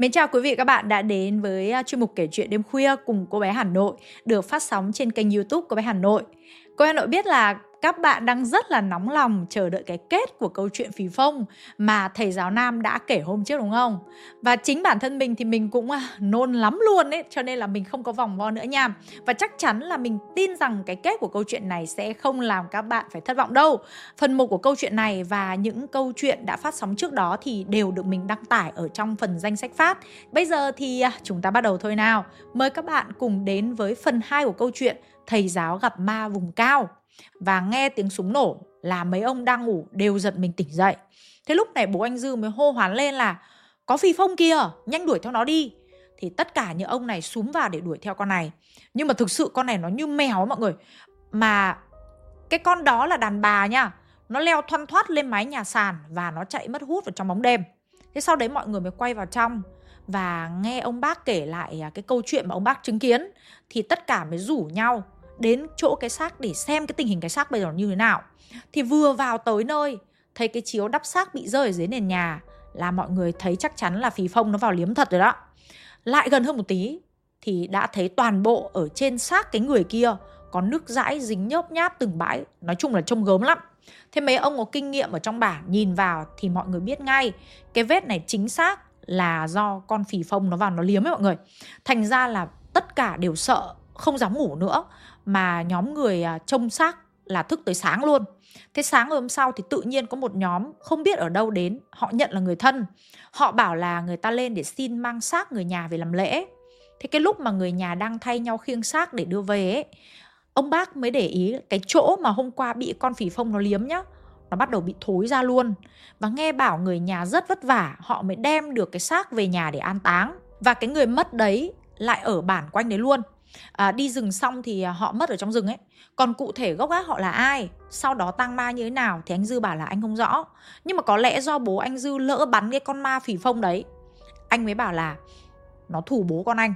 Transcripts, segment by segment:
Mến chào quý vị các bạn đã đến với à, chuyên mục kể chuyện đêm khuya cùng cô bé Hà Nội, được phát sóng trên kênh YouTube cô bé Hà Nội. Cô bé Hà Nội biết là các bạn đang rất là nóng lòng chờ đợi cái kết của câu chuyện phí phong mà thầy giáo Nam đã kể hôm trước đúng không? Và chính bản thân mình thì mình cũng à, nôn lắm luôn ấy, cho nên là mình không có vòng vo nữa nha. Và chắc chắn là mình tin rằng cái kết của câu chuyện này sẽ không làm các bạn phải thất vọng đâu. Phần một của câu chuyện này và những câu chuyện đã phát sóng trước đó thì đều được mình đăng tải ở trong phần danh sách phát. Bây giờ thì à, chúng ta bắt đầu thôi nào. Mời các bạn cùng đến với phần 2 của câu chuyện Thầy giáo gặp ma vùng cao và nghe tiếng súng nổ là mấy ông đang ngủ đều giật mình tỉnh dậy. Thế lúc này bố anh Dư mới hô hoán lên là có phi phong kia, nhanh đuổi theo nó đi. Thì tất cả những ông này súm vào để đuổi theo con này. Nhưng mà thực sự con này nó như mèo mọi người. Mà cái con đó là đàn bà nha. Nó leo thoăn thoát lên mái nhà sàn và nó chạy mất hút vào trong bóng đêm. Thế sau đấy mọi người mới quay vào trong và nghe ông bác kể lại à, cái câu chuyện mà ông bác chứng kiến thì tất cả mới rủ nhau đến chỗ cái xác để xem cái tình hình cái xác bây giờ như thế nào. Thì vừa vào tới nơi, thấy cái chiếu đắp xác bị rơi ở dưới nền nhà là mọi người thấy chắc chắn là phí phong nó vào liếm thật rồi đó. Lại gần hơn một tí thì đã thấy toàn bộ ở trên xác cái người kia có nước dãi dính nhớp nháp từng bãi, nói chung là trông gớm lắm. Thế mấy ông có kinh nghiệm ở trong bản nhìn vào thì mọi người biết ngay cái vết này chính xác là do con phì phông nó vào nó liếm ấy mọi người. Thành ra là tất cả đều sợ, không dám ngủ nữa mà nhóm người à, trông xác là thức tới sáng luôn. Thế sáng hôm sau thì tự nhiên có một nhóm không biết ở đâu đến, họ nhận là người thân. Họ bảo là người ta lên để xin mang xác người nhà về làm lễ. Thế cái lúc mà người nhà đang thay nhau khiêng xác để đưa về ấy, ông bác mới để ý cái chỗ mà hôm qua bị con phỉ phong nó liếm nhá, nó bắt đầu bị thối ra luôn. Và nghe bảo người nhà rất vất vả, họ mới đem được cái xác về nhà để an táng. Và cái người mất đấy lại ở bản quanh đấy luôn à, đi rừng xong thì à, họ mất ở trong rừng ấy. Còn cụ thể gốc gác họ là ai sau đó tang ma như thế nào thì anh dư bảo là anh không rõ. Nhưng mà có lẽ do bố anh dư lỡ bắn cái con ma phỉ phong đấy anh mới bảo là nó thủ bố con anh.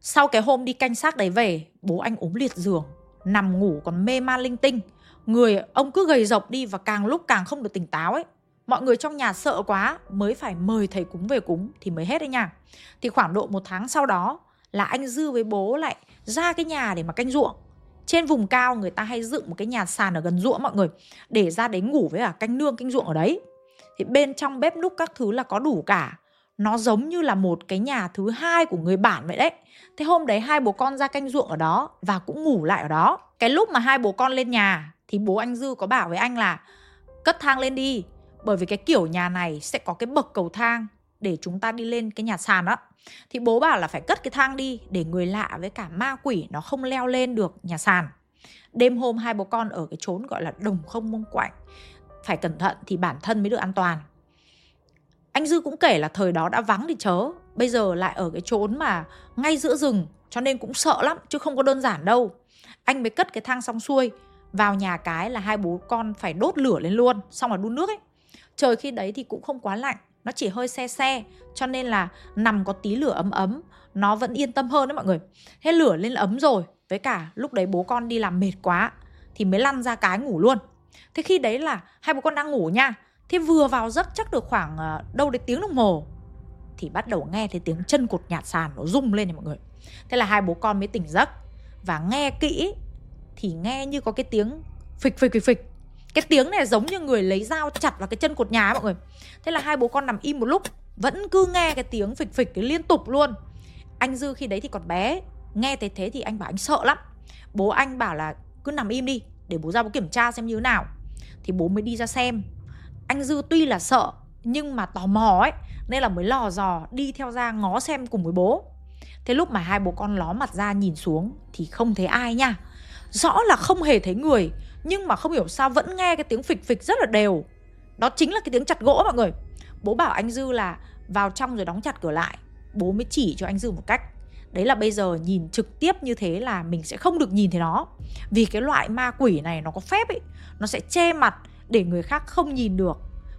Sau cái hôm đi canh xác đấy về bố anh ốm liệt giường nằm ngủ còn mê man linh tinh. Người ông cứ gầy rộc đi và càng lúc càng không được tỉnh táo ấy. Mọi người trong nhà sợ quá mới phải mời thầy cúng về cúng thì mới hết đấy nha. Thì khoảng độ một tháng sau đó là anh dư với bố lại ra cái nhà để mà canh ruộng. Trên vùng cao người ta hay dựng một cái nhà sàn ở gần ruộng mọi người, để ra đấy ngủ với cả canh nương, canh ruộng ở đấy. Thì bên trong bếp núc các thứ là có đủ cả. Nó giống như là một cái nhà thứ hai của người bản vậy đấy. Thế hôm đấy hai bố con ra canh ruộng ở đó và cũng ngủ lại ở đó. Cái lúc mà hai bố con lên nhà thì bố anh dư có bảo với anh là, cất thang lên đi, bởi vì cái kiểu nhà này sẽ có cái bậc cầu thang để chúng ta đi lên cái nhà sàn đó thì bố bảo là phải cất cái thang đi để người lạ với cả ma quỷ nó không leo lên được nhà sàn. Đêm hôm hai bố con ở cái chốn gọi là đồng không mông quạnh. Phải cẩn thận thì bản thân mới được an toàn. Anh dư cũng kể là thời đó đã vắng thì chớ. Bây giờ lại ở cái chốn mà ngay giữa rừng, cho nên cũng sợ lắm, chứ không có đơn giản đâu. Anh mới cất cái thang xong xuôi, vào nhà cái là hai bố con phải đốt lửa lên luôn, xong rồi đun nước ấy. Trời khi đấy thì cũng không quá lạnh nó chỉ hơi xe xe cho nên là nằm có tí lửa ấm ấm. Nó vẫn yên tâm hơn đấy mọi người. Thế lửa lên ấm rồi, với cả lúc đấy bố con đi làm mệt quá thì mới lăn ra cái ngủ luôn. Thế khi đấy là hai bố con đang ngủ nha, thế vừa vào giấc chắc được khoảng ờ, đâu đấy tiếng đồng hồ thì bắt đầu nghe thấy tiếng chân cột nhạt sàn nó rung lên này mọi người. Thế là hai bố con mới tỉnh giấc và nghe kỹ thì nghe như có cái tiếng phịch phịch phịch phịch cái tiếng này giống như người lấy dao chặt vào cái chân cột nhà ấy, mọi người. Thế là hai bố con nằm im một lúc vẫn cứ nghe cái tiếng phịch phịch cái liên tục luôn. Anh dư khi đấy thì còn bé nghe thấy thế thì anh bảo anh sợ lắm. Bố anh bảo là cứ nằm im đi để bố ra bố kiểm tra xem như thế nào. Thì bố mới đi ra xem. Anh dư tuy là sợ nhưng mà tò mò ấy nên là mới lò dò đi theo ra ngó xem cùng với bố. Thế lúc mà hai bố con ló mặt ra nhìn xuống thì không thấy ai nha. Rõ là không hề thấy người nhưng mà không hiểu sao vẫn nghe cái tiếng phịch phịch rất là đều. Đó chính là cái tiếng chặt gỗ mọi người. Bố bảo anh dư là vào trong rồi đóng chặt cửa lại. Bố mới chỉ cho anh dư một cách. Đấy là bây giờ nhìn trực tiếp như thế là mình sẽ không được nhìn thấy nó. Vì cái loại ma quỷ này nó có phép ấy nó sẽ che mặt để người khác không nhìn được.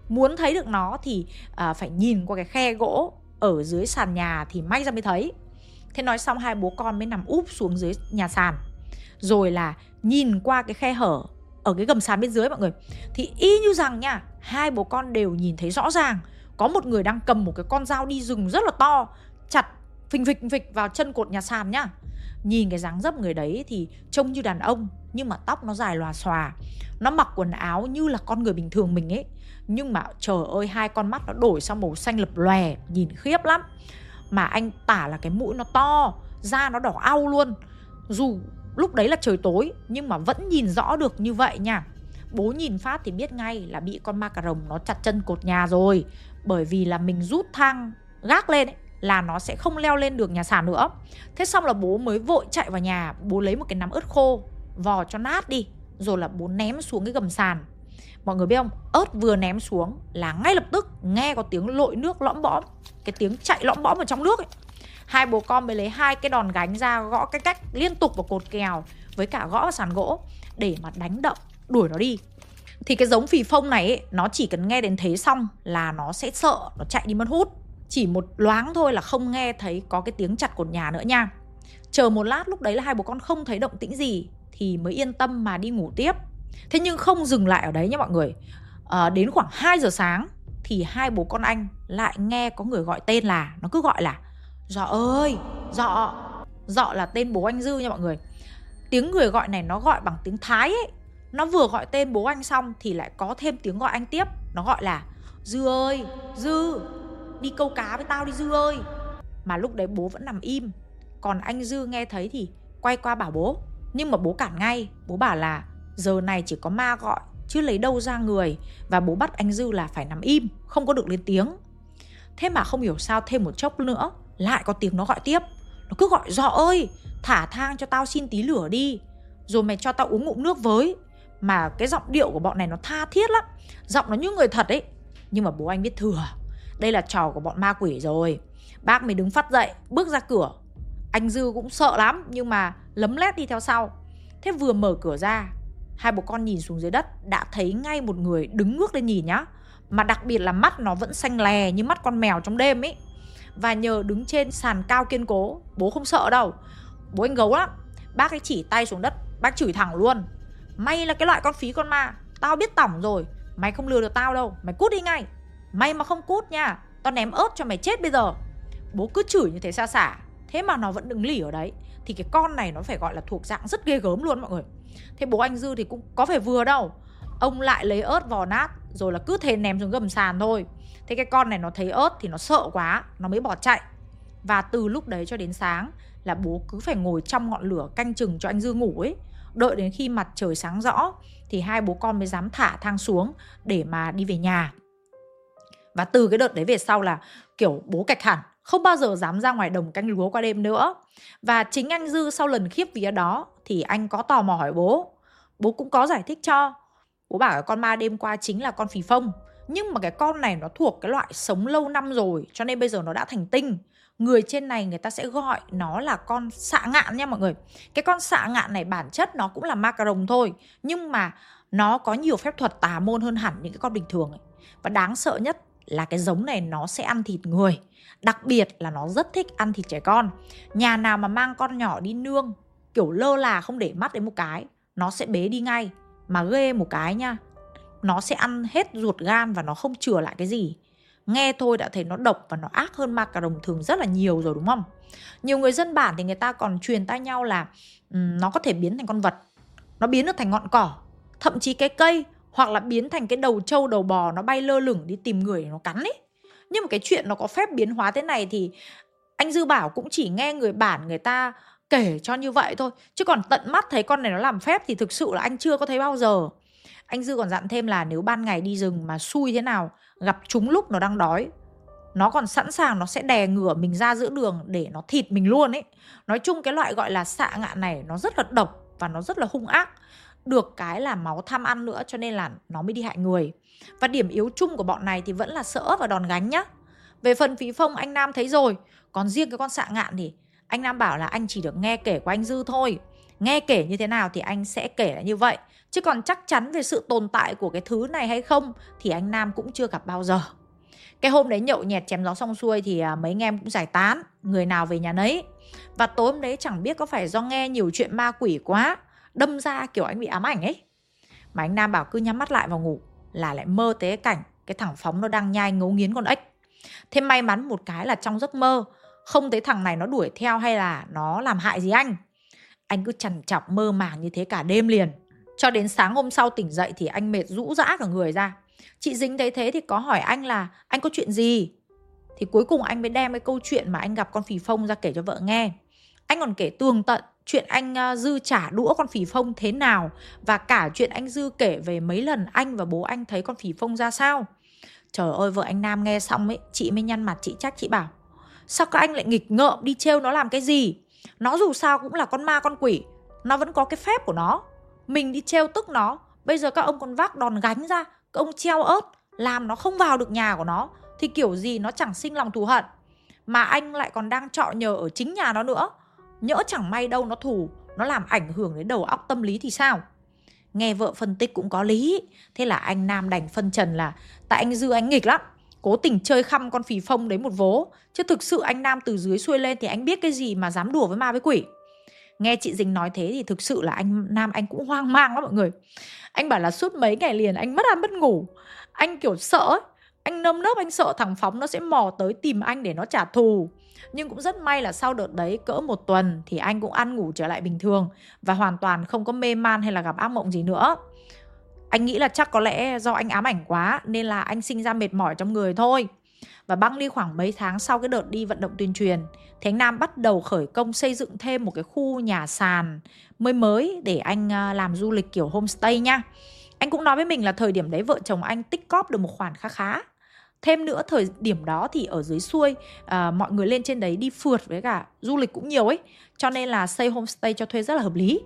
Muốn thấy được nó thì à, phải nhìn qua cái khe gỗ ở dưới sàn nhà thì may ra mới thấy. Thế nói xong hai bố con mới nằm úp xuống dưới nhà sàn. Rồi là nhìn qua cái khe hở ở cái gầm sàn bên dưới mọi người. Thì y như rằng nha, hai bố con đều nhìn thấy rõ ràng, có một người đang cầm một cái con dao đi rừng rất là to, chặt, phình phịch phịch vào chân cột nhà sàn nhá. Nhìn cái dáng dấp người đấy thì trông như đàn ông, nhưng mà tóc nó dài lòa xòa. Nó mặc quần áo như là con người bình thường mình ấy. Nhưng mà trời ơi, hai con mắt nó đổi sang màu xanh lập lòe, nhìn khiếp lắm. Mà anh tả là cái mũi nó to, da nó đỏ au luôn. Dù lúc đấy là trời tối nhưng mà vẫn nhìn rõ được như vậy nha. Bố nhìn phát thì biết ngay là bị con ma cà rồng nó chặt chân cột nhà rồi. Bởi vì là mình rút thang gác lên ấy, là nó sẽ không leo lên được nhà sàn nữa. Thế xong là bố mới vội chạy vào nhà bố lấy một cái nắm ớt khô vò cho nát đi rồi là bố ném xuống cái gầm sàn. Mọi người biết không? Ớt vừa ném xuống là ngay lập tức nghe có tiếng lội nước lõm bõm cái tiếng chạy lõm bõm ở trong nước ấy hai bố con mới lấy hai cái đòn gánh ra gõ cái cách liên tục vào cột kèo với cả gõ vào sàn gỗ để mà đánh động đuổi nó đi. Thì cái giống phì phông này ấy, nó chỉ cần nghe đến thế xong là nó sẽ sợ nó chạy đi mất hút. Chỉ một loáng thôi là không nghe thấy có cái tiếng chặt cột nhà nữa nha. Chờ một lát lúc đấy là hai bố con không thấy động tĩnh gì thì mới yên tâm mà đi ngủ tiếp. Thế nhưng không dừng lại ở đấy nhé mọi người. À, đến khoảng 2 giờ sáng thì hai bố con anh lại nghe có người gọi tên là nó cứ gọi là dọ ơi dọ dọ là tên bố anh dư nha mọi người. Tiếng người gọi này nó gọi bằng tiếng thái ấy. Nó vừa gọi tên bố anh xong thì lại có thêm tiếng gọi anh tiếp. Nó gọi là, dư ơi, dư, đi câu cá với tao đi dư ơi. Mà lúc đấy bố vẫn nằm im. Còn anh dư nghe thấy thì quay qua bảo bố. Nhưng mà bố cản ngay. Bố bảo là, giờ này chỉ có ma gọi, chứ lấy đâu ra người. Và bố bắt anh dư là phải nằm im, không có được lên tiếng. Thế mà không hiểu sao thêm một chốc nữa lại có tiếng nó gọi tiếp. Nó cứ gọi dọ ơi, thả thang cho tao xin tí lửa đi. Rồi mày cho tao uống ngụm nước với. Mà cái giọng điệu của bọn này nó tha thiết lắm. Giọng nó như người thật ấy. Nhưng mà bố anh biết thừa, đây là trò của bọn ma quỷ rồi. Bác mới đứng phát dậy, bước ra cửa. Anh dư cũng sợ lắm, nhưng mà lấm lét đi theo sau. Thế vừa mở cửa ra, hai bố con nhìn xuống dưới đất, đã thấy ngay một người đứng ngước lên nhìn nhá. Mà đặc biệt là mắt nó vẫn xanh lè như mắt con mèo trong đêm ấy và nhờ đứng trên sàn cao kiên cố. Bố không sợ đâu. Bố anh gấu lắm. Bác ấy chỉ tay xuống đất, bác chửi thẳng luôn. May là cái loại con phí con ma, tao biết tỏng rồi. Mày không lừa được tao đâu, mày cút đi ngay. Mày mà không cút nha, tao ném ớt cho mày chết bây giờ. Bố cứ chửi như thế xa xả, thế mà nó vẫn đứng lì ở đấy. Thì cái con này nó phải gọi là thuộc dạng rất ghê gớm luôn mọi người. Thế bố anh dư thì cũng có phải vừa đâu. Ông lại lấy ớt vò nát, rồi là cứ thế ném xuống gầm sàn thôi thế cái con này nó thấy ớt thì nó sợ quá, nó mới bỏ chạy. Và từ lúc đấy cho đến sáng là bố cứ phải ngồi trong ngọn lửa canh chừng cho anh dư ngủ ấy. Đợi đến khi mặt trời sáng rõ thì hai bố con mới dám thả thang xuống để mà đi về nhà. Và từ cái đợt đấy về sau là, kiểu, bố cạch hẳn, không bao giờ dám ra ngoài đồng canh lúa qua đêm nữa. Và chính anh dư sau lần khiếp vía đó thì anh có tò mò hỏi bố. Bố cũng có giải thích cho. Bố bảo con ma đêm qua chính là con phì phông nhưng mà cái con này nó thuộc cái loại sống lâu năm rồi, cho nên bây giờ nó đã thành tinh. Người trên này người ta sẽ gọi nó là con xạ ngạn nha mọi người. Cái con xạ ngạn này bản chất nó cũng là ma cà rồng thôi, nhưng mà nó có nhiều phép thuật tà môn hơn hẳn những cái con bình thường ấy. và đáng sợ nhất là cái giống này nó sẽ ăn thịt người. Đặc biệt là nó rất thích ăn thịt trẻ con. Nhà nào mà mang con nhỏ đi nương, kiểu lơ là không để mắt đến một cái, nó sẽ bế đi ngay. Mà ghê một cái nha nó sẽ ăn hết ruột gan và nó không chừa lại cái gì. Nghe thôi đã thấy nó độc và nó ác hơn ma cà rồng thường rất là nhiều rồi đúng không? Nhiều người dân bản thì người ta còn truyền tai nhau là um, nó có thể biến thành con vật. Nó biến được thành ngọn cỏ. Thậm chí cái cây hoặc là biến thành cái đầu trâu đầu bò nó bay lơ lửng đi tìm người nó cắn ấy. Nhưng mà cái chuyện nó có phép biến hóa thế này thì anh dư bảo cũng chỉ nghe người bản người ta kể cho như vậy thôi. Chứ còn tận mắt thấy con này nó làm phép thì thực sự là anh chưa có thấy bao giờ anh dư còn dặn thêm là nếu ban ngày đi rừng mà xui thế nào, gặp chúng lúc nó đang đói, nó còn sẵn sàng nó sẽ đè ngửa mình ra giữa đường để nó thịt mình luôn ấy. Nói chung cái loại gọi là xạ ngạn này nó rất là độc và nó rất là hung ác, được cái là máu tham ăn nữa cho nên là nó mới đi hại người. Và điểm yếu chung của bọn này thì vẫn là sỡ và đòn gánh nhá. Về phần phí phong, anh nam thấy rồi. Còn riêng cái con xạ ngạn thì anh nam bảo là anh chỉ được nghe kể của anh dư thôi. Nghe kể như thế nào thì anh sẽ kể là như vậy chứ còn chắc chắn về sự tồn tại của cái thứ này hay không thì anh nam cũng chưa gặp bao giờ. Cái hôm đấy nhậu nhẹt chém gió xong xuôi thì à, mấy anh em cũng giải tán, người nào về nhà nấy. Và tối hôm đấy chẳng biết có phải do nghe nhiều chuyện ma quỷ quá, đâm ra kiểu anh bị ám ảnh ấy. Mà anh nam bảo cứ nhắm mắt lại vào ngủ, là lại mơ tới cảnh cái thằng phóng nó đang nhai ngấu nghiến con ếch. Thế may mắn một cái là trong giấc mơ, không thấy thằng này nó đuổi theo hay là nó làm hại gì anh anh cứ chằn chọc mơ màng như thế cả đêm liền cho đến sáng hôm sau tỉnh dậy thì anh mệt rũ rã cả người ra. Chị dính thấy thế thì có hỏi anh là, anh có chuyện gì? Thì cuối cùng anh mới đem cái câu chuyện mà anh gặp con phì phông ra kể cho vợ nghe. Anh còn kể tường tận chuyện anh ờ, dư trả đũa con phì phông thế nào và cả chuyện anh dư kể về mấy lần anh và bố anh thấy con phì phông ra sao. Trời ơi, vợ anh nam nghe xong ấy, chị mới nhăn mặt, chị trách, chị bảo, sao các anh lại nghịch ngợm đi trêu nó làm cái gì? Nó dù sao cũng là con ma, con quỷ, nó vẫn có cái phép của nó mình đi treo tức nó. Bây giờ các ông còn vác đòn gánh ra, các ông treo ớt, làm nó không vào được nhà của nó, thì kiểu gì nó chẳng sinh lòng thù hận. Mà anh lại còn đang trọ nhờ ở chính nhà nó nữa. Nhỡ chẳng may đâu nó thù, nó làm ảnh hưởng đến đầu óc tâm lý thì sao? Nghe vợ phân tích cũng có lý. Thế là anh nam đành phân trần là, tại anh dư anh nghịch lắm. Cố tình chơi khăm con phì phông đấy một vố. Chứ thực sự anh nam từ dưới xuôi lên thì anh biết cái gì mà dám đùa với ma với quỷ nghe chị dình nói thế thì thực sự là anh nam, anh cũng hoang mang lắm mọi người. Anh bảo là suốt mấy ngày liền anh mất ăn mất ngủ. Anh kiểu sợ ấy. Anh nâm nớp, anh sợ thằng phóng nó sẽ mò tới tìm anh để nó trả thù. Nhưng cũng rất may là sau đợt đấy cỡ một tuần thì anh cũng ăn ngủ trở lại bình thường và hoàn toàn không có mê man hay là gặp ác mộng gì nữa. Anh nghĩ là chắc có lẽ do anh ám ảnh quá nên là anh sinh ra mệt mỏi trong người thôi và băng đi khoảng mấy tháng sau cái đợt đi vận động tuyên truyền thì anh Nam bắt đầu khởi công xây dựng thêm một cái khu nhà sàn mới mới để anh à, làm du lịch kiểu homestay nha. Anh cũng nói với mình là thời điểm đấy vợ chồng anh tích cóp được một khoản khá khá. Thêm nữa thời điểm đó thì ở dưới xuôi à, mọi người lên trên đấy đi phượt với cả du lịch cũng nhiều ấy cho nên là xây homestay cho thuê rất là hợp lý.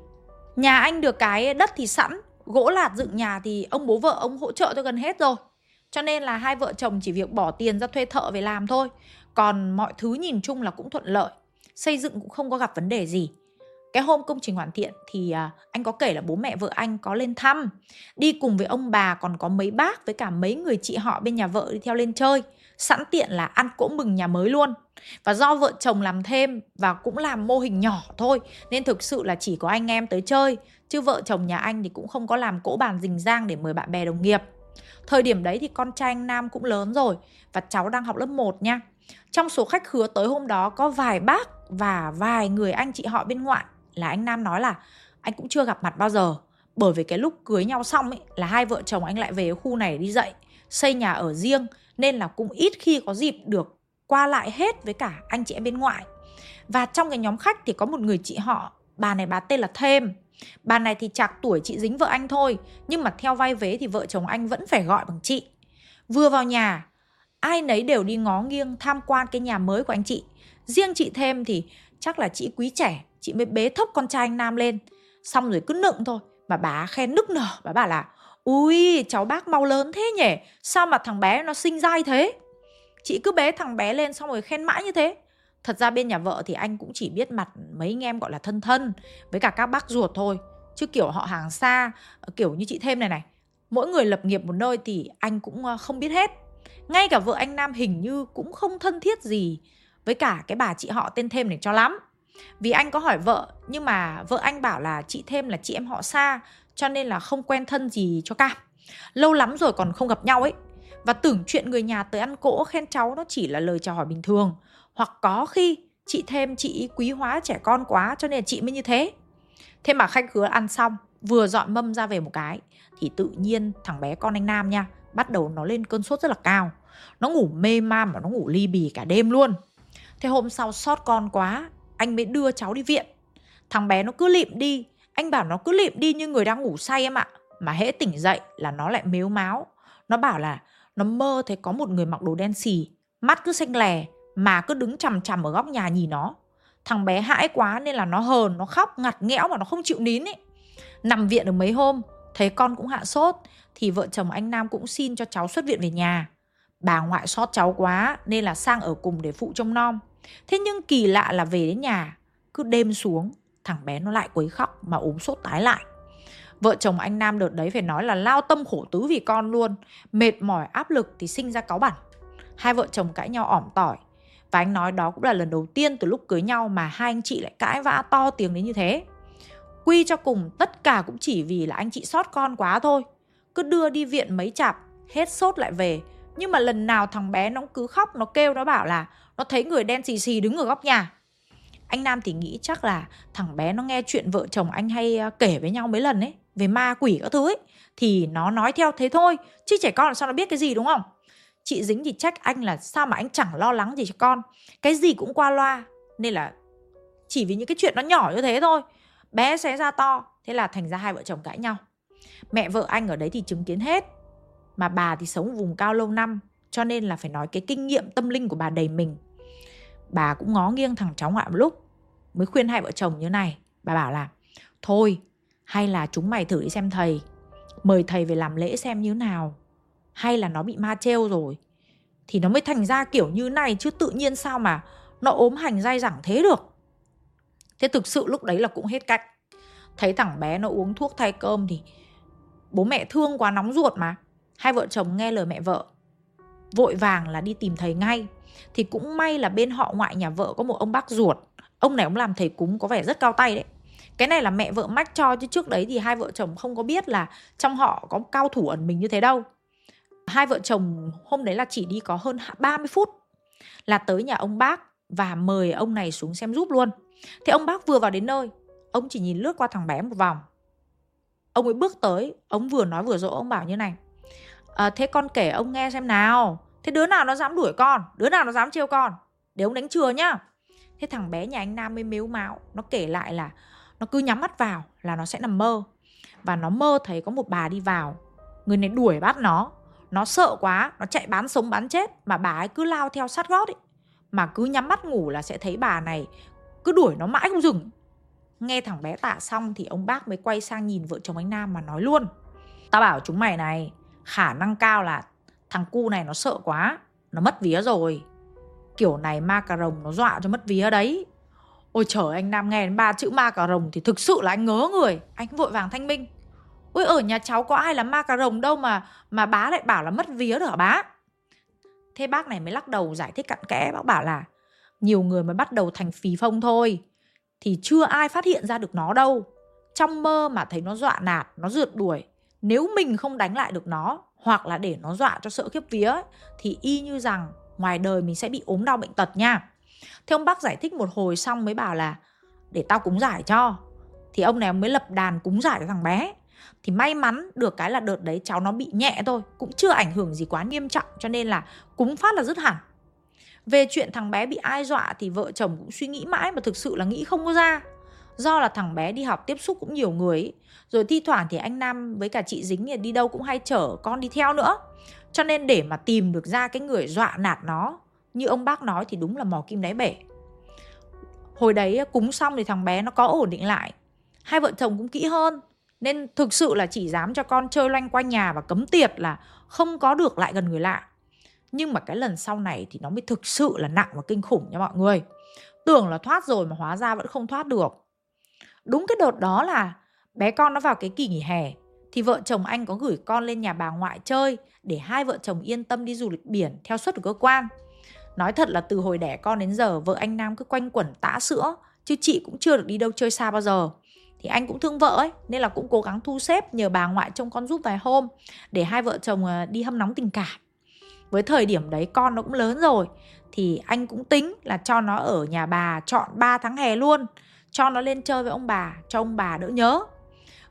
Nhà anh được cái đất thì sẵn gỗ lạt dựng nhà thì ông bố vợ ông hỗ trợ cho gần hết rồi cho nên là hai vợ chồng chỉ việc bỏ tiền ra thuê thợ về làm thôi. Còn mọi thứ nhìn chung là cũng thuận lợi. Xây dựng cũng không có gặp vấn đề gì. Cái hôm công trình hoàn thiện thì à, anh có kể là bố mẹ vợ anh có lên thăm. Đi cùng với ông bà còn có mấy bác với cả mấy người chị họ bên nhà vợ đi theo lên chơi. Sẵn tiện là ăn cỗ mừng nhà mới luôn. Và do vợ chồng làm thêm và cũng làm mô hình nhỏ thôi, nên thực sự là chỉ có anh em tới chơi. Chứ vợ chồng nhà anh thì cũng không có làm cỗ bàn rình rang để mời bạn bè đồng nghiệp thời điểm đấy thì con trai anh Nam cũng lớn rồi và cháu đang học lớp 1 nha. Trong số khách khứa tới hôm đó có vài bác và vài người anh chị họ bên ngoại là anh Nam nói là anh cũng chưa gặp mặt bao giờ. Bởi vì cái lúc cưới nhau xong ấy là hai vợ chồng anh lại về khu này đi dạy, xây nhà ở riêng, nên là cũng ít khi có dịp được qua lại hết với cả anh chị em bên ngoại. Và trong cái nhóm khách thì có một người chị họ, bà này bà tên là thêm bà này thì chạc tuổi chị dính vợ anh thôi, nhưng mà theo vai vế thì vợ chồng anh vẫn phải gọi bằng chị. Vừa vào nhà, ai nấy đều đi ngó nghiêng tham quan cái nhà mới của anh chị. Riêng chị thêm thì chắc là chị quý trẻ, chị mới bế thốc con trai anh nam lên. Xong rồi cứ nựng thôi, mà bà khen nức nở, bà bảo là ui cháu bác mau lớn thế nhỉ? Sao mà thằng bé nó sinh dai thế? Chị cứ bế thằng bé lên xong rồi khen mãi như thế thật ra bên nhà vợ thì anh cũng chỉ biết mặt mấy anh em gọi là thân thân với cả các bác ruột thôi. Chứ kiểu họ hàng xa, kiểu như chị thêm này này, mỗi người lập nghiệp một nơi thì anh cũng ờ, không biết hết. Ngay cả vợ anh nam hình như cũng không thân thiết gì với cả cái bà chị họ tên thêm này cho lắm. Vì anh có hỏi vợ, nhưng mà vợ anh bảo là chị thêm là chị em họ xa, cho nên là không quen thân gì cho cả. lâu lắm rồi còn không gặp nhau ấy. Và tưởng chuyện người nhà tới ăn cỗ khen cháu nó chỉ là lời chào hỏi bình thường hoặc có khi chị thêm, chị quý hóa trẻ con quá cho nên là chị mới như thế. Thế mà khách khứa ăn xong, vừa dọn mâm ra về một cái, thì tự nhiên thằng bé con anh nam nha, bắt đầu nó lên cơn sốt rất là cao. Nó ngủ mê man mà nó ngủ ly bì cả đêm luôn. Thế hôm sau sót con quá, anh mới đưa cháu đi viện. Thằng bé nó cứ lịm đi. Anh bảo nó cứ lịm đi như người đang ngủ say em ạ. Mà hễ tỉnh dậy là nó lại mếu máo nó bảo là, nó mơ thấy có một người mặc đồ đen xì, mắt cứ xanh lè mà cứ đứng chằm chằm ở góc nhà nhìn nó. Thằng bé hãi quá nên là nó hờn, nó khóc, ngặt nghẽo mà nó không chịu nín ấy. Nằm viện được mấy hôm, thấy con cũng hạ sốt, thì vợ chồng anh nam cũng xin cho cháu xuất viện về nhà. Bà ngoại xót cháu quá nên là sang ở cùng để phụ trông nom. Thế nhưng kỳ lạ là về đến nhà, cứ đêm xuống, thằng bé nó lại quấy khóc mà ốm sốt tái lại. Vợ chồng anh nam đợt đấy phải nói là lao tâm khổ tứ vì con luôn, mệt mỏi, áp lực thì sinh ra cáu bẩn. Hai vợ chồng cãi nhau ỏm tỏi và anh nói đó cũng là lần đầu tiên từ lúc cưới nhau mà hai anh chị lại cãi vã to tiếng đến như thế. Quy cho cùng tất cả cũng chỉ vì là anh chị sót con quá thôi. cứ đưa đi viện mấy chạp, hết sốt lại về nhưng mà lần nào thằng bé nó cứ khóc nó kêu nó bảo là nó thấy người đen xì xì đứng ở góc nhà anh nam thì nghĩ chắc là thằng bé nó nghe chuyện vợ chồng anh hay à, kể với nhau mấy lần ấy về ma quỷ các thứ ấy thì nó nói theo thế thôi chứ trẻ con làm sao nó biết cái gì đúng không chị dính thì trách anh là sao mà anh chẳng lo lắng gì cho con. Cái gì cũng qua loa, nên là chỉ vì những cái chuyện nó nhỏ như thế thôi. Bé sẽ ra to, thế là thành ra hai vợ chồng cãi nhau. Mẹ vợ anh ở đấy thì chứng kiến hết, mà bà thì sống vùng cao lâu năm, cho nên là phải nói cái kinh nghiệm tâm linh của bà đầy mình. Bà cũng ngó nghiêng thằng cháu ngoại một lúc, mới khuyên hai vợ chồng như này. Bà bảo là, thôi, hay là chúng mày thử đi xem thầy, mời thầy về làm lễ xem như nào hay là nó bị ma treo rồi. Thì nó mới thành ra kiểu như này chứ tự nhiên sao mà nó ốm hành dai dẳng thế được. Thế thực sự lúc đấy là cũng hết cách. Thấy thằng bé nó uống thuốc thay cơm thì bố mẹ thương quá, nóng ruột mà. Hai vợ chồng nghe lời mẹ vợ, vội vàng là đi tìm thầy ngay. Thì cũng may là bên họ ngoại nhà vợ có một ông bác ruột. Ông này ông làm thầy cúng có vẻ rất cao tay đấy. Cái này là mẹ vợ mách cho chứ trước đấy thì hai vợ chồng không có biết là trong họ có cao thủ ẩn mình như thế đâu hai vợ chồng hôm đấy là chỉ đi có hơn 30 phút là tới nhà ông bác và mời ông này xuống xem giúp luôn. Thế ông bác vừa vào đến nơi ông chỉ nhìn lướt qua thằng bé một vòng. Ông ấy bước tới ông vừa nói vừa dỗ ông bảo như này à, thế con kể ông nghe xem nào. Thế đứa nào nó dám đuổi con? Đứa nào nó dám trêu con? Để ông đánh chừa nhá. Thế thằng bé nhà anh nam mới mếu mạo, nó kể lại là nó cứ nhắm mắt vào là nó sẽ nằm mơ. Và nó mơ thấy có một bà đi vào người này đuổi bắt nó nó sợ quá, nó chạy bán sống bán chết, mà bà ấy cứ lao theo sát gót ấy mà cứ nhắm mắt ngủ là sẽ thấy bà này cứ đuổi nó mãi không dừng. Nghe thằng bé tạ xong thì ông bác mới quay sang nhìn vợ chồng anh nam mà nói luôn. Tao bảo chúng mày này, khả năng cao là thằng cu này nó sợ quá, nó mất vía rồi. Kiểu này ma cà rồng nó dọa cho mất vía đấy. Ôi trời, anh nam nghe đến ba chữ ma cà rồng thì thực sự là anh ngớ người. Anh vội vàng thanh minh ôi ở nhà cháu có ai là ma cà rồng đâu mà mà bá lại bảo là mất vía được hả bá? Thế bác này mới lắc đầu giải thích cặn kẽ bác bảo là nhiều người mới bắt đầu thành phì phong thôi thì chưa ai phát hiện ra được nó đâu. Trong mơ mà thấy nó dọa nạt nó rượt đuổi nếu mình không đánh lại được nó hoặc là để nó dọa cho sợ khiếp vía ấy, thì y như rằng ngoài đời mình sẽ bị ốm đau bệnh tật nha. Thế ông bác giải thích một hồi xong mới bảo là để tao cúng giải cho. Thì ông này mới lập đàn cúng giải cho thằng bé thì may mắn được cái là đợt đấy cháu nó bị nhẹ thôi, cũng chưa ảnh hưởng gì quá nghiêm trọng, cho nên là cúng phát là dứt hẳn. Về chuyện thằng bé bị ai dọa thì vợ chồng cũng suy nghĩ mãi mà thực sự là nghĩ không có ra. Do là thằng bé đi học tiếp xúc cũng nhiều người ấy. rồi thi thoảng thì anh nam với cả chị dính thì đi đâu cũng hay chở con đi theo nữa. Cho nên để mà tìm được ra cái người dọa nạt nó, như ông bác nói thì đúng là mò kim đáy bể. Hồi đấy cúng xong thì thằng bé nó có ổn định lại. Hai vợ chồng cũng kỹ hơn nên thực sự là chỉ dám cho con chơi loanh quanh nhà và cấm tiệt là không có được lại gần người lạ. Nhưng mà cái lần sau này thì nó mới thực sự là nặng và kinh khủng nha mọi người. Tưởng là thoát rồi mà hóa ra vẫn không thoát được. Đúng cái đợt đó là bé con nó vào cái kỳ nghỉ hè, thì vợ chồng anh có gửi con lên nhà bà ngoại chơi để hai vợ chồng yên tâm đi du lịch biển theo suất của cơ quan. Nói thật là từ hồi đẻ con đến giờ vợ anh nam cứ quanh quẩn tã sữa, chứ chị cũng chưa được đi đâu chơi xa bao giờ thì anh cũng thương vợ ấy, nên là cũng cố gắng thu xếp nhờ bà ngoại trông con giúp vài hôm để hai vợ chồng à, đi hâm nóng tình cảm. Với thời điểm đấy con nó cũng lớn rồi, thì anh cũng tính là cho nó ở nhà bà chọn 3 tháng hè luôn, cho nó lên chơi với ông bà, cho ông bà đỡ nhớ.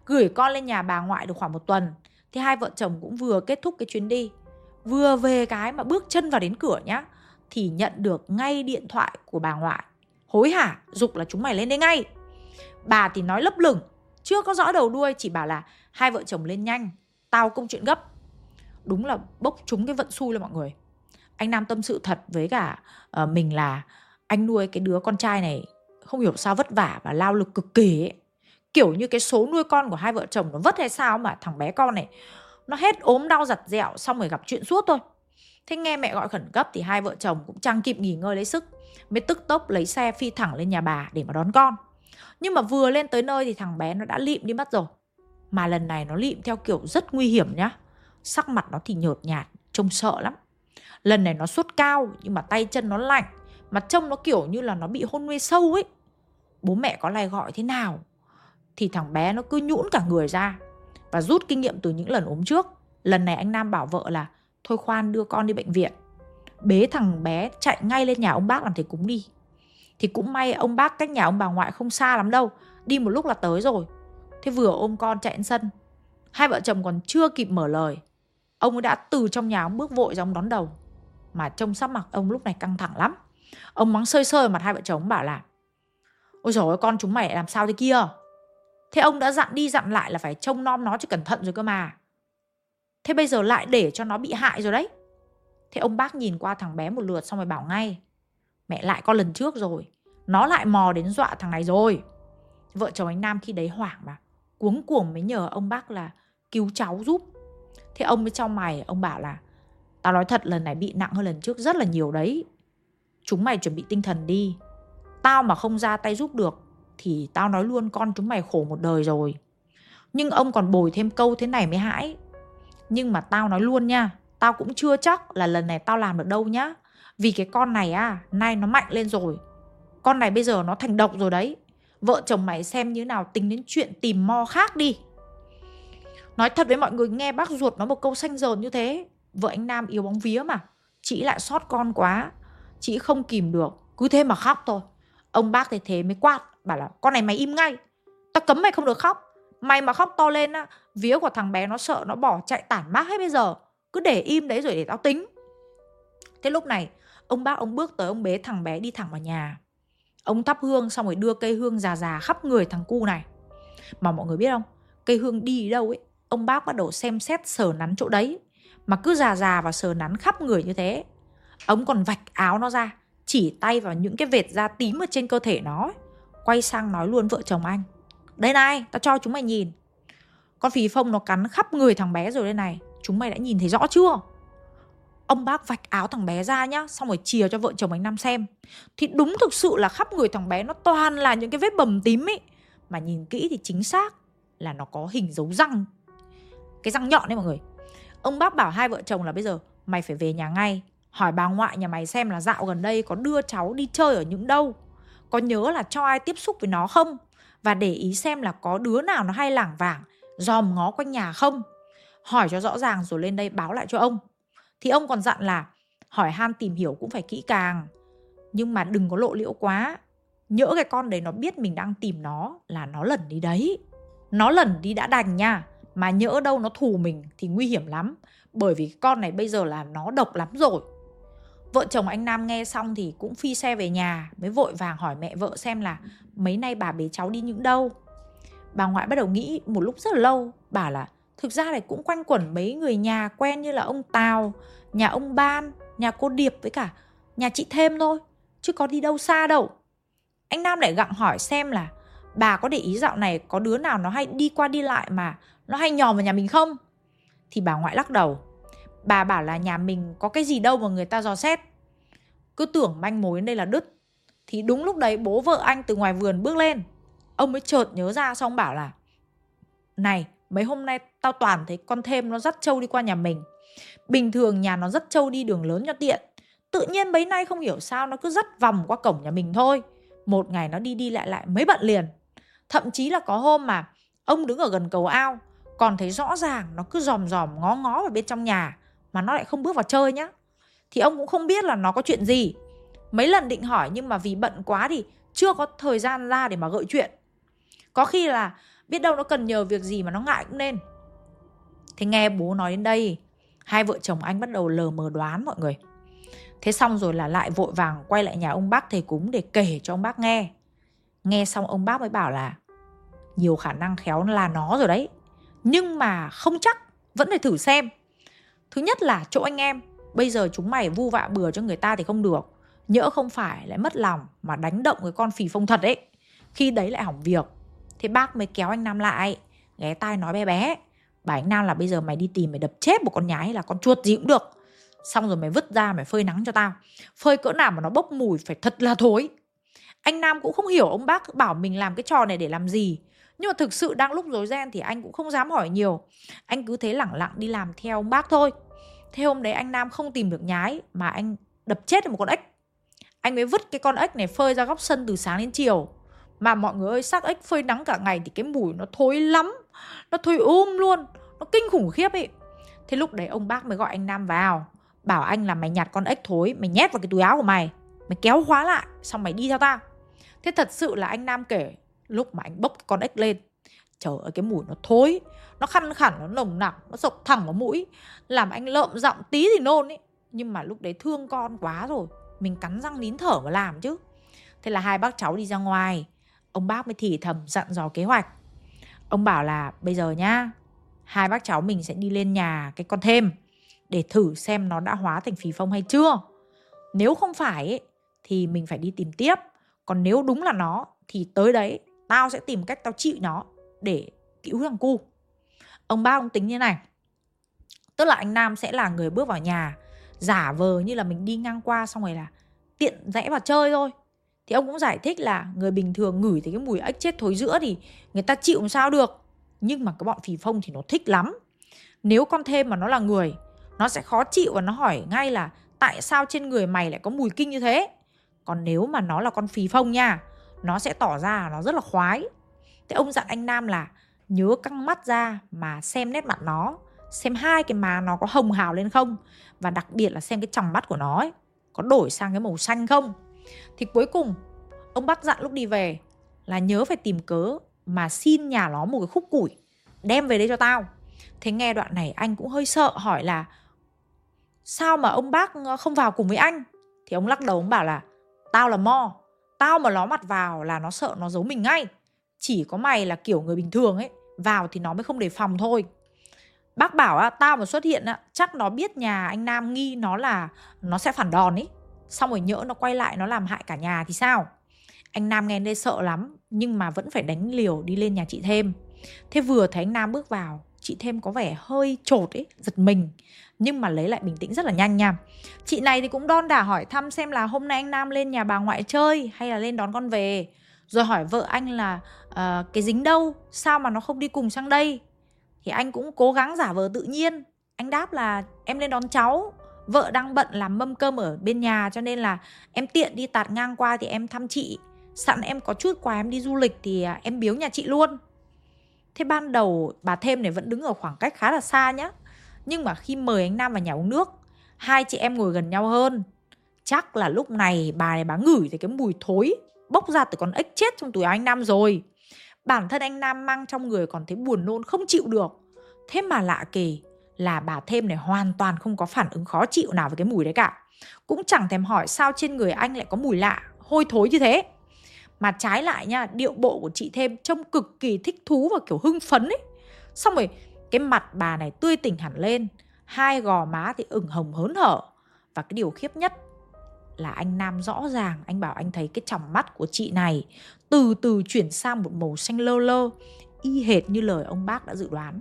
Gửi con lên nhà bà ngoại được khoảng một tuần, thì hai vợ chồng cũng vừa kết thúc cái chuyến đi. Vừa về cái mà bước chân vào đến cửa nhá, thì nhận được ngay điện thoại của bà ngoại. Hối hả, dục là chúng mày lên đây ngay bà thì nói lấp lửng chưa có rõ đầu đuôi chỉ bảo là hai vợ chồng lên nhanh tao công chuyện gấp. Đúng là bốc trúng cái vận xui là mọi người. Anh nam tâm sự thật với cả uh, mình là anh nuôi cái đứa con trai này không hiểu sao vất vả và lao lực cực kỳ ấy. kiểu như cái số nuôi con của hai vợ chồng nó vất hay sao mà thằng bé con này nó hết ốm đau giặt dẹo xong rồi gặp chuyện suốt thôi. Thế nghe mẹ gọi khẩn cấp thì hai vợ chồng cũng chẳng kịp nghỉ ngơi lấy sức mới tức tốc lấy xe phi thẳng lên nhà bà để mà đón con nhưng mà vừa lên tới nơi thì thằng bé nó đã lịm đi mất rồi. Mà lần này nó lịm theo kiểu rất nguy hiểm nhá. Sắc mặt nó thì nhợt nhạt, trông sợ lắm. Lần này nó sốt cao, nhưng mà tay chân nó lạnh. Mặt trông nó kiểu như là nó bị hôn mê sâu ấy. Bố mẹ có lại gọi thế nào? Thì thằng bé nó cứ nhũn cả người ra và rút kinh nghiệm từ những lần ốm trước. Lần này anh nam bảo vợ là, thôi khoan, đưa con đi bệnh viện. Bế thằng bé chạy ngay lên nhà ông bác làm thầy cúng đi thì cũng may ông bác cách nhà ông bà ngoại không xa lắm đâu, đi một lúc là tới rồi. Thế vừa ôm con chạy đến sân, hai vợ chồng còn chưa kịp mở lời. Ông ấy đã từ trong nhà ông bước vội ra ông đón đầu, mà trông sắc mặt ông lúc này căng thẳng lắm. Ông mắng sơi sơi mặt hai vợ chồng bảo là, ôi trời con chúng mày làm sao thế kia? Thế ông đã dặn đi dặn lại là phải trông nom nó cho cẩn thận rồi cơ mà. Thế bây giờ lại để cho nó bị hại rồi đấy. Thế ông bác nhìn qua thằng bé một lượt xong rồi bảo ngay mẹ lại có lần trước rồi. Nó lại mò đến dọa thằng này rồi. Vợ chồng anh nam khi đấy hoảng mà. Cuống cuồng mới nhờ ông bác là cứu cháu giúp. Thế ông mới trong mày, ông bảo là, tao nói thật, lần này bị nặng hơn lần trước rất là nhiều đấy. Chúng mày chuẩn bị tinh thần đi. Tao mà không ra tay giúp được, thì tao nói luôn con chúng mày khổ một đời rồi. Nhưng ông còn bồi thêm câu thế này mới hãi. Nhưng mà tao nói luôn nha, tao cũng chưa chắc là lần này tao làm được đâu nhá vì cái con này à nay nó mạnh lên rồi. Con này bây giờ nó thành độc rồi đấy. Vợ chồng mày xem như nào tính đến chuyện tìm mo khác đi. Nói thật với mọi người, nghe bác ruột nói một câu xanh dờn như thế, vợ anh nam yếu bóng vía mà. Chị lại sót con quá. Chị không kìm được. Cứ thế mà khóc thôi. Ông bác thấy thế mới quát, bảo là con này mày im ngay. Tao cấm mày không được khóc. Mày mà khóc to lên á, vía của thằng bé nó sợ nó bỏ chạy tản mát hết bây giờ. Cứ để im đấy rồi để tao tính. Thế lúc này ông bác ông bước tới ông bế thằng bé đi thẳng vào nhà. Ông thắp hương xong rồi đưa cây hương già già khắp người thằng cu này. Mà mọi người biết không? Cây hương đi đâu ấy? Ông bác bắt đầu xem xét sờ nắn chỗ đấy. Mà cứ già già và sờ nắn khắp người như thế, ông còn vạch áo nó ra, chỉ tay vào những cái vệt da tím ở trên cơ thể nó quay sang nói luôn vợ chồng anh, đây này, tao cho chúng mày nhìn. Con phì phông nó cắn khắp người thằng bé rồi đây này, chúng mày đã nhìn thấy rõ chưa? Ông bác vạch áo thằng bé ra nhá, xong rồi chìa cho vợ chồng anh năm xem. Thì đúng thực sự là khắp người thằng bé nó toàn là những cái vết bầm tím ấy. Mà nhìn kỹ thì chính xác là nó có hình dấu răng. Cái răng nhọn đấy mọi người. Ông bác bảo hai vợ chồng là bây giờ mày phải về nhà ngay, hỏi bà ngoại nhà mày xem là dạo gần đây có đưa cháu đi chơi ở những đâu. Có nhớ là cho ai tiếp xúc với nó không? Và để ý xem là có đứa nào nó hay lảng vảng, dòm ngó quanh nhà không? Hỏi cho rõ ràng rồi lên đây báo lại cho ông thì ông còn dặn là hỏi han tìm hiểu cũng phải kỹ càng. Nhưng mà đừng có lộ liễu quá. Nhỡ cái con đấy nó biết mình đang tìm nó là nó lẩn đi đấy. Nó lẩn đi đã đành nha. Mà nhỡ đâu nó thù mình thì nguy hiểm lắm. Bởi vì con này bây giờ là nó độc lắm rồi. Vợ chồng anh nam nghe xong thì cũng phi xe về nhà, mới vội vàng hỏi mẹ vợ xem là mấy nay bà bế cháu đi những đâu. Bà ngoại bắt đầu nghĩ một lúc rất là lâu, bảo là thực ra này cũng quanh quẩn mấy người nhà quen như là ông tào, nhà ông ban, nhà cô điệp với cả nhà chị thêm thôi, chứ có đi đâu xa đâu. Anh nam lại gặng hỏi xem là bà có để ý dạo này có đứa nào nó hay đi qua đi lại mà nó hay nhòm vào nhà mình không? Thì bà ngoại lắc đầu. Bà bảo là nhà mình có cái gì đâu mà người ta dò xét. Cứ tưởng manh mối đây là đứt. Thì đúng lúc đấy bố vợ anh từ ngoài vườn bước lên. Ông mới chợt nhớ ra xong bảo là, này mấy hôm nay tao toàn thấy con thêm nó dắt trâu đi qua nhà mình. Bình thường nhà nó dắt trâu đi đường lớn cho tiện. Tự nhiên mấy nay không hiểu sao nó cứ dắt vòng qua cổng nhà mình thôi. Một ngày nó đi đi lại lại mấy bận liền. Thậm chí là có hôm mà ông đứng ở gần cầu ao, còn thấy rõ ràng nó cứ dòm dòm ngó ngó vào bên trong nhà, mà nó lại không bước vào chơi nhá. Thì ông cũng không biết là nó có chuyện gì. Mấy lần định hỏi nhưng mà vì bận quá thì chưa có thời gian ra để mà gợi chuyện. Có khi là biết đâu nó cần nhờ việc gì mà nó ngại cũng nên. Thế nghe bố nói đến đây, hai vợ chồng anh bắt đầu lờ mờ đoán mọi người. Thế xong rồi là lại vội vàng quay lại nhà ông bác thầy cúng để kể cho ông bác nghe. Nghe xong ông bác mới bảo là, nhiều khả năng khéo là nó rồi đấy, nhưng mà không chắc, vẫn phải thử xem. Thứ nhất là chỗ anh em, bây giờ chúng mày vu vạ bừa cho người ta thì không được, nhỡ không phải lại mất lòng mà đánh động cái con phì phong thật ấy. Khi đấy lại hỏng việc thế bác mới kéo anh nam lại, ghé tai nói bé bé. Bà anh nam là bây giờ mày đi tìm, mày đập chết một con nhái là con chuột gì cũng được. Xong rồi mày vứt ra, mày phơi nắng cho tao. Phơi cỡ nào mà nó bốc mùi phải thật là thối. Anh nam cũng không hiểu ông bác bảo mình làm cái trò này để làm gì. Nhưng mà thực sự đang lúc rối ren thì anh cũng không dám hỏi nhiều. Anh cứ thế lẳng lặng đi làm theo ông bác thôi. Thế hôm đấy anh nam không tìm được nhái mà anh đập chết được một con ếch. Anh mới vứt cái con ếch này phơi ra góc sân từ sáng đến chiều mà mọi người ơi, xác ếch phơi nắng cả ngày thì cái mùi nó thối lắm. Nó thối um luôn. Nó kinh khủng khiếp ấy. Thế lúc đấy ông bác mới gọi anh nam vào. Bảo anh là mày nhặt con ếch thối, mày nhét vào cái túi áo của mày. Mày kéo khóa lại, xong mày đi theo tao. Thế thật sự là anh nam kể, lúc mà anh bốc con ếch lên, trời ơi, cái mùi nó thối. Nó khăn khẳng, nó nồng nặc, nó sộc thẳng vào mũi, làm anh lợm giọng tí thì nôn ấy. Nhưng mà lúc đấy thương con quá rồi, mình cắn răng nín thở mà làm chứ. Thế là hai bác cháu đi ra ngoài ông bác mới thì thầm dặn dò kế hoạch. Ông bảo là bây giờ nhá hai bác cháu mình sẽ đi lên nhà cái con thêm để thử xem nó đã hóa thành phì phong hay chưa. Nếu không phải ấy, thì mình phải đi tìm tiếp. Còn nếu đúng là nó thì tới đấy tao sẽ tìm cách tao chịu nó để cứu thằng cu. Ông ba ông tính như này. Tức là anh nam sẽ là người bước vào nhà giả vờ như là mình đi ngang qua xong rồi là tiện rẽ vào chơi thôi thì ông cũng giải thích là người bình thường ngửi thấy cái mùi ếch chết thối giữa thì người ta chịu làm sao được. Nhưng mà cái bọn phì phông thì nó thích lắm. Nếu con thêm mà nó là người nó sẽ khó chịu và nó hỏi ngay là tại sao trên người mày lại có mùi kinh như thế. Còn nếu mà nó là con phì phông nha nó sẽ tỏ ra nó rất là khoái. Thế ông dặn anh nam là nhớ căng mắt ra mà xem nét mặt nó xem hai cái má nó có hồng hào lên không? Và đặc biệt là xem cái tròng mắt của nó ấy, có đổi sang cái màu xanh không? Thì cuối cùng, ông bắt dặn lúc đi về là nhớ phải tìm cớ mà xin nhà nó một cái khúc củi, đem về đây cho tao. Thế nghe đoạn này anh cũng hơi sợ, hỏi là, sao mà ông bác ờ, không vào cùng với anh? Thì ông lắc đầu, ông bảo là, tao là mo, tao mà ló mặt vào là nó sợ nó giấu mình ngay. Chỉ có mày là kiểu người bình thường ấy, vào thì nó mới không đề phòng thôi. Bác bảo á, tao mà xuất hiện á, chắc nó biết nhà anh nam nghi nó là, nó sẽ phản đòn ấy xong rồi nhỡ nó quay lại nó làm hại cả nhà thì sao? Anh nam nghe đây sợ lắm nhưng mà vẫn phải đánh liều đi lên nhà chị thêm. Thế vừa thấy anh nam bước vào chị thêm có vẻ hơi trột ấy giật mình. Nhưng mà lấy lại bình tĩnh rất là nhanh nha. Chị này thì cũng đon đả hỏi thăm xem là hôm nay anh nam lên nhà bà ngoại chơi hay là lên đón con về. Rồi hỏi vợ anh là uh, cái dính đâu? Sao mà nó không đi cùng sang đây? Thì anh cũng cố gắng giả vờ tự nhiên. Anh đáp là em lên đón cháu vợ đang bận làm mâm cơm ở bên nhà, cho nên là em tiện đi tạt ngang qua thì em thăm chị. Sẵn em có chút quà em đi du lịch thì à, em biếu nhà chị luôn. Thế ban đầu bà thêm này vẫn đứng ở khoảng cách khá là xa nhá. Nhưng mà khi mời anh nam vào nhà uống nước, hai chị em ngồi gần nhau hơn. Chắc là lúc này bà này bà ngửi thấy cái mùi thối bốc ra từ con ếch chết trong túi anh nam rồi. Bản thân anh nam mang trong người còn thấy buồn nôn không chịu được. Thế mà lạ kỳ là bà thêm này hoàn toàn không có phản ứng khó chịu nào với cái mùi đấy cả. Cũng chẳng thèm hỏi sao trên người anh lại có mùi lạ, hôi thối như thế. Mà trái lại nha, điệu bộ của chị thêm trông cực kỳ thích thú và kiểu hưng phấn ấy. Xong rồi, cái mặt bà này tươi tỉnh hẳn lên, hai gò má thì ửng hồng hớn hở. Và cái điều khiếp nhất là anh Nam rõ ràng, anh bảo anh thấy cái tròng mắt của chị này từ từ chuyển sang một màu xanh lơ lơ, y hệt như lời ông bác đã dự đoán.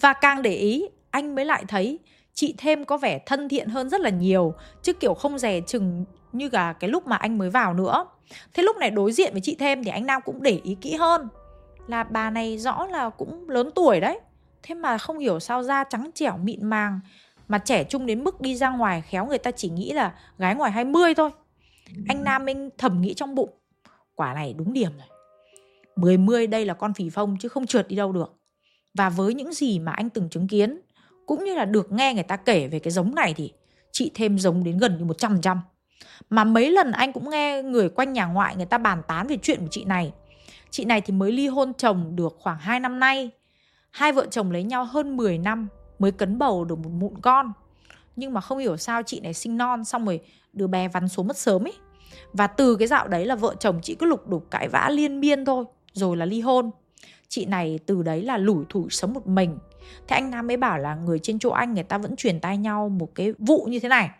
Và càng để ý anh mới lại thấy chị thêm có vẻ thân thiện hơn rất là nhiều chứ kiểu không dè chừng như cả cái lúc mà anh mới vào nữa. Thế lúc này đối diện với chị thêm thì anh nam cũng để ý kỹ hơn là bà này rõ là cũng lớn tuổi đấy. Thế mà không hiểu sao da trắng trẻo mịn màng mà trẻ trung đến mức đi ra ngoài khéo người ta chỉ nghĩ là gái ngoài 20 thôi. Anh nam minh thầm nghĩ trong bụng quả này đúng điểm rồi. Mười mươi đây là con phì phong chứ không trượt đi đâu được. Và với những gì mà anh từng chứng kiến cũng như là được nghe người ta kể về cái giống này thì chị thêm giống đến gần như một trăm trăm mà mấy lần anh cũng nghe người quanh nhà ngoại người ta bàn tán về chuyện của chị này. Chị này thì mới ly hôn chồng được khoảng 2 năm nay. Hai vợ chồng lấy nhau hơn 10 năm mới cấn bầu được một mụn con. Nhưng mà không hiểu sao chị này sinh non xong rồi đứa bé vắn số mất sớm ấy. Và từ cái dạo đấy là vợ chồng chị cứ lục đục cãi vã liên miên thôi. Rồi là ly hôn. Chị này từ đấy là lủi thủi sống một mình. Thế anh Nam mới bảo là người trên chỗ anh người ta vẫn truyền tay nhau một cái vụ như thế này.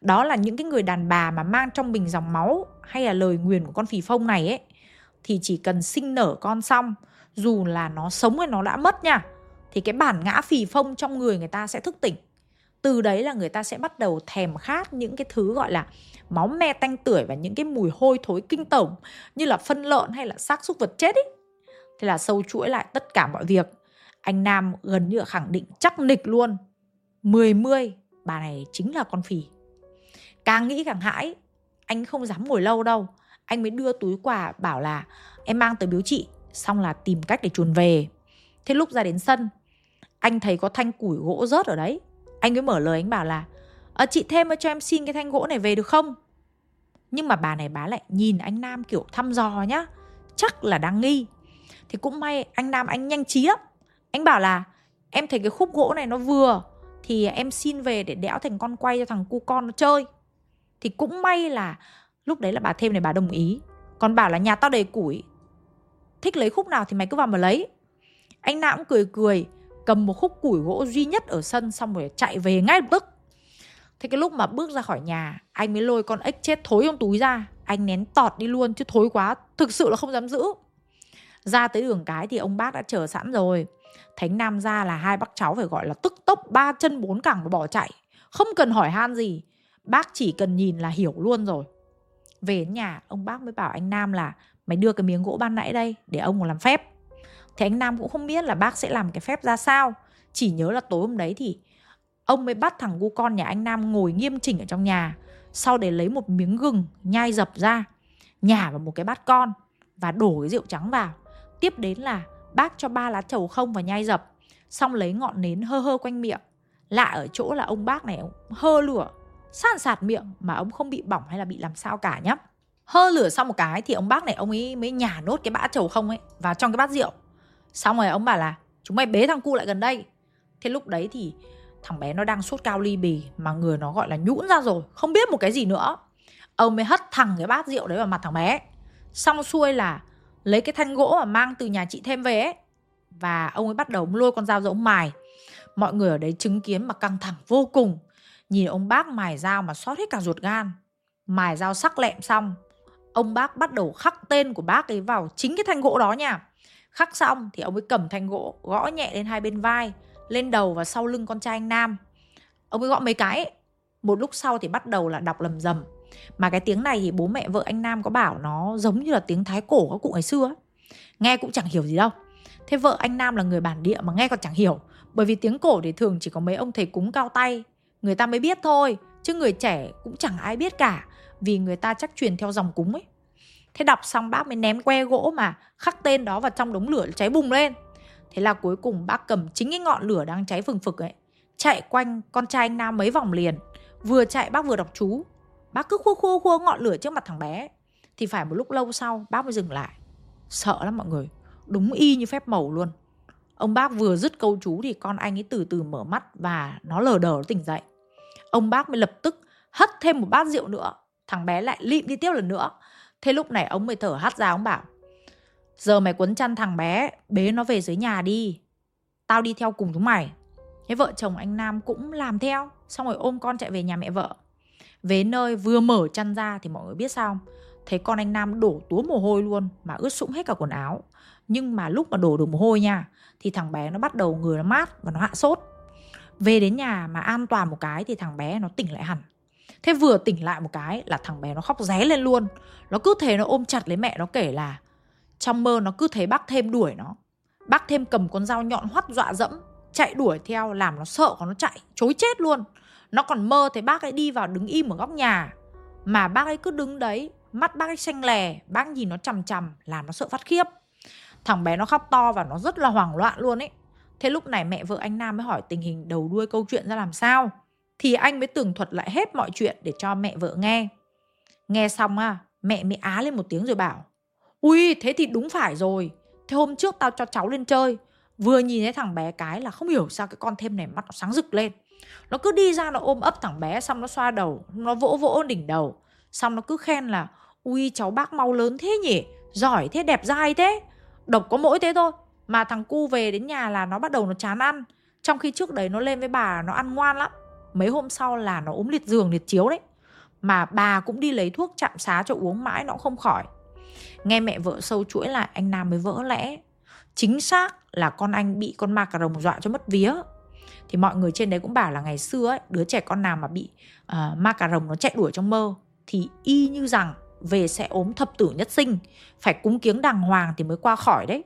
Đó là những cái người đàn bà mà mang trong mình dòng máu hay là lời nguyền của con phì phông này ấy, thì chỉ cần sinh nở con xong, dù là nó sống hay nó đã mất nha, thì cái bản ngã phì phông trong người người ta sẽ thức tỉnh. Từ đấy là người ta sẽ bắt đầu thèm khát những cái thứ gọi là máu me tanh tưởi và những cái mùi hôi thối kinh tởm như là phân lợn hay là xác súc vật chết ấy. Thế là sâu chuỗi lại tất cả mọi việc anh Nam gần như khẳng định chắc nịch luôn. Mười mươi bà này chính là con phì. Càng nghĩ càng hãi anh không dám ngồi lâu đâu. Anh mới đưa túi quà bảo là em mang tới biếu chị xong là tìm cách để chuồn về. Thế lúc ra đến sân Anh thấy có thanh củi gỗ rớt ở đấy. Anh mới mở lời anh bảo là à, Chị thêm cho em xin cái thanh gỗ này về được không? Nhưng mà bà này bá lại nhìn anh Nam kiểu thăm dò nhá. Chắc là đang nghi. Thì cũng may anh Nam anh nhanh trí lắm. Anh bảo là, Em thấy cái khúc gỗ này nó vừa, Thì em xin về để đẽo thành con quay cho thằng cu con nó chơi. Thì cũng may là Lúc đấy là bà thêm này bà đồng ý. Còn bảo là nhà tao đầy củi, Thích lấy khúc nào thì mày cứ vào mà lấy. Anh Nam cũng cười cười, Cầm một khúc củi gỗ duy nhất ở sân Xong rồi chạy về ngay lập tức. Thế cái lúc mà bước ra khỏi nhà, Anh mới lôi con ếch chết thối trong túi ra. Anh nén tọt đi luôn chứ thối quá, Thực sự là không dám giữ. Ra tới đường cái thì ông bác đã chờ sẵn rồi. Thánh Nam ra là hai bác cháu phải gọi là tức tốc, ba chân, bốn cẳng và bỏ chạy. Không cần hỏi han gì. Bác chỉ cần nhìn là hiểu luôn rồi. Về đến nhà, ông bác mới bảo anh Nam là, Mày đưa cái miếng gỗ ban nãy đây để ông còn làm phép. Thì anh Nam cũng không biết là bác sẽ làm cái phép ra sao. Chỉ nhớ là tối hôm đấy thì Ông mới bắt thằng gu con nhà anh Nam ngồi nghiêm chỉnh ở trong nhà. Sau để lấy một miếng gừng nhai dập ra, Nhả vào một cái bát con Và đổ cái rượu trắng vào. Tiếp đến là bác cho ba lá trầu không và nhai dập. Xong lấy ngọn nến hơ hơ quanh miệng. Lạ ở chỗ là ông bác này ông hơ lửa, San sạt miệng mà ông không bị bỏng hay là bị làm sao cả nhá. Hơ lửa xong một cái thì ông bác này ông ấy mới nhả nốt cái bã trầu không ấy vào trong cái bát rượu. Xong rồi ông bảo là, chúng mày bế thằng cu lại gần đây. Thế lúc đấy thì thằng bé nó đang sốt cao ly bì mà người nó gọi là nhũn ra rồi, không biết một cái gì nữa. Ông mới hất thẳng cái bát rượu đấy vào mặt thằng bé. Xong xuôi là lấy cái thanh gỗ mà mang từ nhà chị thêm về ấy và ông ấy bắt đầu lôi con dao giống mài mọi người ở đấy chứng kiến mà căng thẳng vô cùng nhìn ông bác mài dao mà xót hết cả ruột gan mài dao sắc lẹm xong, ông bác bắt đầu khắc tên của bác ấy vào chính cái thanh gỗ đó nha khắc xong thì ông ấy cầm thanh gỗ, gõ nhẹ lên hai bên vai, lên đầu và sau lưng con trai anh Nam. Ông ấy gõ mấy cái. Một lúc sau thì bắt đầu là đọc lầm rầm. Mà cái tiếng này thì bố mẹ, vợ anh Nam có bảo nó giống như là tiếng thái cổ các cụ ngày xưa. Nghe cũng chẳng hiểu gì đâu. Thế vợ anh Nam là người bản địa mà nghe còn chẳng hiểu. Bởi vì tiếng cổ thì thường chỉ có mấy ông thầy cúng cao tay. Người ta mới biết thôi. Chứ người trẻ cũng chẳng ai biết cả. Vì người ta chắc truyền theo dòng cúng ấy. Thế đọc xong bác mới ném que gỗ mà khắc tên đó vào trong đống lửa cháy bùng lên. Thế là cuối cùng bác cầm chính cái ngọn lửa đang cháy phừng phực ấy, Chạy quanh con trai anh Nam mấy vòng liền Vừa chạy bác vừa đọc chú Bác cứ khua khua khua ngọn lửa trước mặt thằng bé, Thì phải một lúc lâu sau bác mới dừng lại. Sợ lắm mọi người, Đúng y như phép màu luôn. Ông bác vừa dứt câu chú thì con anh ấy từ từ mở mắt Và nó lờ đờ nó tỉnh dậy. Ông bác mới lập tức hất thêm một bát rượu nữa, Thằng bé lại lịm đi tiếp lần nữa. Thế lúc này ông mới thở hắt ra ông bảo, Giờ mày quấn chăn thằng bé, Bế nó về dưới nhà đi. Tao đi theo cùng chúng mày. Thế vợ chồng anh Nam cũng làm theo, Xong rồi ôm con chạy về nhà mẹ vợ. Về nơi vừa mở chăn ra Thì mọi người biết sao Thấy con anh Nam đổ túa mồ hôi luôn Mà ướt sũng hết cả quần áo. Nhưng mà lúc mà đổ được mồ hôi nha, Thì thằng bé nó bắt đầu người nó mát và nó hạ sốt. Về đến nhà mà an toàn một cái Thì thằng bé nó tỉnh lại hẳn. Thế vừa tỉnh lại một cái là thằng bé nó khóc ré lên luôn. Nó cứ thế nó ôm chặt lấy mẹ nó kể là, trong mơ nó cứ thấy bác thêm đuổi nó. Bác thêm cầm con dao nhọn hoắt dọa dẫm, Chạy đuổi theo làm nó sợ còn nó chạy, Chối chết luôn. Nó còn mơ thấy bác ấy đi vào đứng im ở góc nhà. Mà bác ấy cứ đứng đấy, Mắt bác ấy xanh lè, Bác nhìn nó chằm chằm, Làm nó sợ phát khiếp. Thằng bé nó khóc to và nó rất là hoảng loạn luôn ấy. Thế lúc này mẹ vợ anh Nam mới hỏi tình hình đầu đuôi câu chuyện ra làm sao. Thì anh mới tường thuật lại hết mọi chuyện để cho mẹ vợ nghe. Nghe xong à Mẹ mới á lên một tiếng rồi bảo, Ui, thế thì đúng phải rồi. Thế hôm trước tao cho cháu lên chơi, Vừa nhìn thấy thằng bé cái là không hiểu sao cái con thêm này mắt nó sáng rực lên. Nó cứ đi ra, nó ôm ấp thằng bé, Xong nó xoa đầu, Nó vỗ vỗ đỉnh đầu. Xong nó cứ khen là, Ui, cháu bác mau lớn thế nhỉ? Giỏi thế, đẹp dai thế. Độc có mỗi thế thôi. Mà thằng cu về đến nhà là nó bắt đầu nó chán ăn. Trong khi trước đấy nó lên với bà, nó ăn ngoan lắm. Mấy hôm sau là nó ốm liệt giường, liệt chiếu đấy. Mà bà cũng đi lấy thuốc chạm xá cho uống mãi, nó không khỏi. Nghe mẹ vợ sâu chuỗi lại, anh Nam mới vỡ lẽ. Chính xác là con anh bị con ma cà rồng dọa cho mất vía. Thì mọi người trên đấy cũng bảo là ngày xưa ấy, đứa trẻ con nào mà bị uh, ma cà rồng nó chạy đuổi trong mơ Thì y như rằng về sẽ ốm thập tử nhất sinh Phải cúng kiếng đàng hoàng thì mới qua khỏi đấy.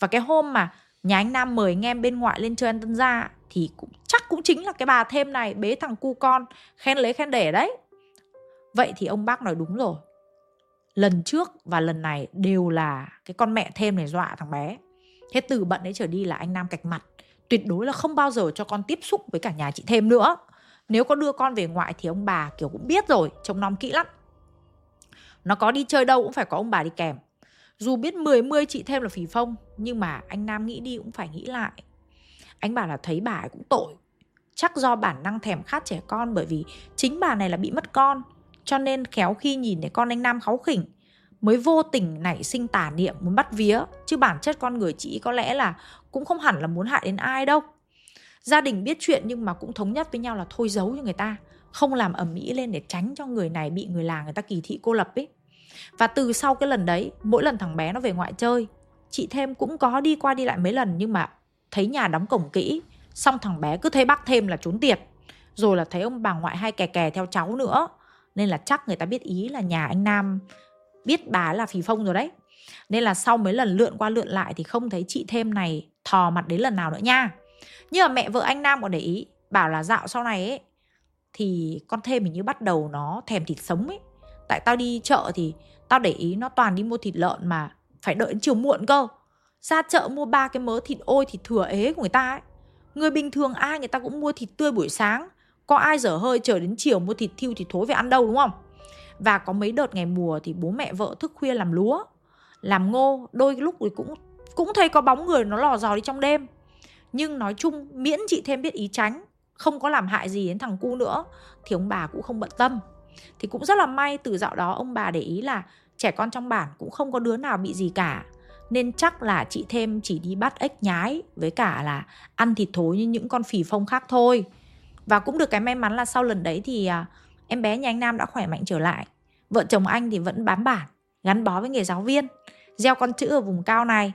Và cái hôm mà nhà anh Nam mời anh em bên ngoại lên chơi ăn tân gia Thì cũng chắc cũng chính là cái bà thêm này bế thằng cu con Khen lấy khen để đấy. Vậy thì ông bác nói đúng rồi. Lần trước và lần này đều là cái con mẹ thêm này dọa thằng bé. Thế từ bận đấy trở đi là anh nam cạch mặt tuyệt đối là không bao giờ cho con tiếp xúc với cả nhà chị thêm nữa. Nếu có đưa con về ngoại thì ông bà kiểu cũng biết rồi, trông nom kỹ lắm. Nó có đi chơi đâu cũng phải có ông bà đi kèm. Dù biết 10 mươi chị thêm là phì phông, nhưng mà anh nam nghĩ đi cũng phải nghĩ lại. Anh bảo là thấy bà ấy cũng tội. Chắc do bản năng thèm khát trẻ con, bởi vì chính bà này là bị mất con. Cho nên khéo khi nhìn thấy con anh nam kháu khỉnh, mới vô tình nảy sinh tà niệm, muốn bắt vía. Chứ bản chất con người chị có lẽ là cũng không hẳn là muốn hại đến ai đâu. Gia đình biết chuyện nhưng mà cũng thống nhất với nhau là thôi giấu cho người ta, không làm ẩm mỹ lên để tránh cho người này bị người làng người ta kỳ thị cô lập ấy. Và từ sau cái lần đấy, mỗi lần thằng bé nó về ngoại chơi, chị thêm cũng có đi qua đi lại mấy lần nhưng mà thấy nhà đóng cổng kỹ, xong thằng bé cứ thấy bác thêm là trốn tiệt. Rồi là thấy ông bà ngoại hay kè kè theo cháu nữa, nên là chắc người ta biết ý là nhà anh nam biết bà là phì phông rồi đấy. Nên là sau mấy lần lượn qua lượn lại thì không thấy chị thêm này thò mặt đến lần nào nữa nha. Nhưng mà mẹ vợ anh nam còn để ý, bảo là dạo sau này ấy, thì con thêm hình như bắt đầu nó thèm thịt sống ấy. Tại tao đi chợ thì tao để ý nó toàn đi mua thịt lợn mà phải đợi đến chiều muộn cơ. Ra chợ mua ba cái mớ thịt ôi, thịt thừa ế của người ta ấy. Người bình thường ai người ta cũng mua thịt tươi buổi sáng. Có ai dở hơi chờ đến chiều mua thịt thiêu thì thối về ăn đâu, đúng không? Và có mấy đợt ngày mùa thì bố mẹ vợ thức khuya làm lúa, làm ngô, đôi lúc thì cũng cũng thấy có bóng người nó lò dò đi trong đêm. Nhưng nói chung miễn chị thêm biết ý tránh không có làm hại gì đến thằng cu nữa thì ông bà cũng không bận tâm. Thì cũng rất là may từ dạo đó ông bà để ý là trẻ con trong bản cũng không có đứa nào bị gì cả. Nên chắc là chị thêm chỉ đi bắt ếch nhái với cả là ăn thịt thối như những con phì phông khác thôi. Và cũng được cái may mắn là sau lần đấy thì à, em bé nhà anh Nam đã khỏe mạnh trở lại. Vợ chồng anh thì vẫn bám bản gắn bó với nghề giáo viên gieo con chữ ở vùng cao này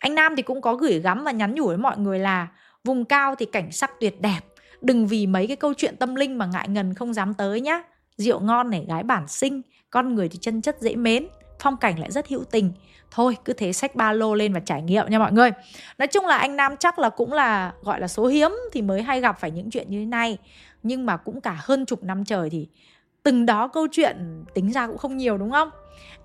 anh Nam thì cũng có gửi gắm và nhắn nhủ với mọi người là, vùng cao thì cảnh sắc tuyệt đẹp, đừng vì mấy cái câu chuyện tâm linh mà ngại ngần không dám tới nhá. Rượu ngon này, gái bản sinh con người thì chân chất dễ mến, phong cảnh lại rất hữu tình. Thôi, cứ thế xách ba lô lên và trải nghiệm nha mọi người. Nói chung là anh nam chắc là cũng là, gọi là, số hiếm thì mới hay gặp phải những chuyện như thế này. Nhưng mà cũng cả hơn chục năm trời thì từng đó câu chuyện tính ra cũng không nhiều, đúng không?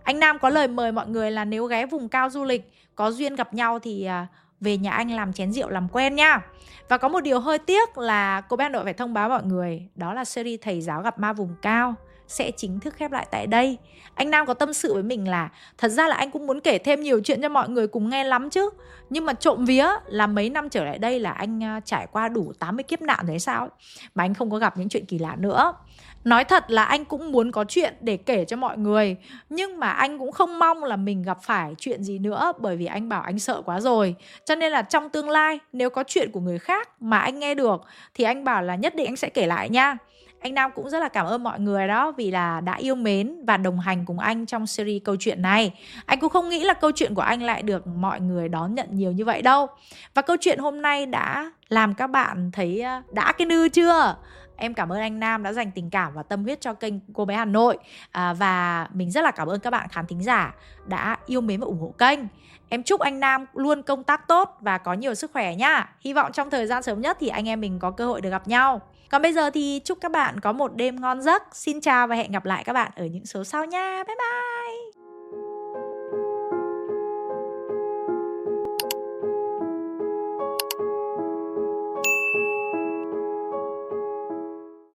Anh nam có lời mời mọi người là nếu ghé vùng cao du lịch có duyên gặp nhau thì à, về nhà anh làm chén rượu làm quen nha và có một điều hơi tiếc là cô bé Hà Nội phải thông báo mọi người, đó là series thầy giáo gặp ma vùng cao sẽ chính thức khép lại tại đây. Anh Nam có tâm sự với mình là, thật ra là anh cũng muốn kể thêm nhiều chuyện cho mọi người cùng nghe lắm chứ. Nhưng mà trộm vía là mấy năm trở lại đây là anh à, trải qua đủ 80 kiếp nạn rồi sao Mà anh không có gặp những chuyện kỳ lạ nữa. Nói thật là anh cũng muốn có chuyện để kể cho mọi người, Nhưng mà anh cũng không mong là mình gặp phải chuyện gì nữa Bởi vì anh bảo anh sợ quá rồi Cho nên là trong tương lai, nếu có chuyện của người khác mà anh nghe được, Thì anh bảo là nhất định anh sẽ kể lại nha anh Nam cũng rất là cảm ơn mọi người đó vì là đã yêu mến và đồng hành cùng anh trong series câu chuyện này. Anh cũng không nghĩ là câu chuyện của anh lại được mọi người đón nhận nhiều như vậy đâu. Và câu chuyện hôm nay đã làm các bạn thấy ờ, đã cái nư chưa? Em cảm ơn anh Nam đã dành tình cảm và tâm huyết cho kênh Cô bé Hà Nội à, Và mình rất là cảm ơn các bạn khán thính giả đã yêu mến và ủng hộ kênh Em chúc anh Nam luôn công tác tốt và có nhiều sức khỏe nhá Hy vọng trong thời gian sớm nhất thì anh em mình có cơ hội được gặp nhau còn bây giờ thì chúc các bạn có một đêm ngon giấc. Xin chào và hẹn gặp lại các bạn ở những số sau nha. Bye bye.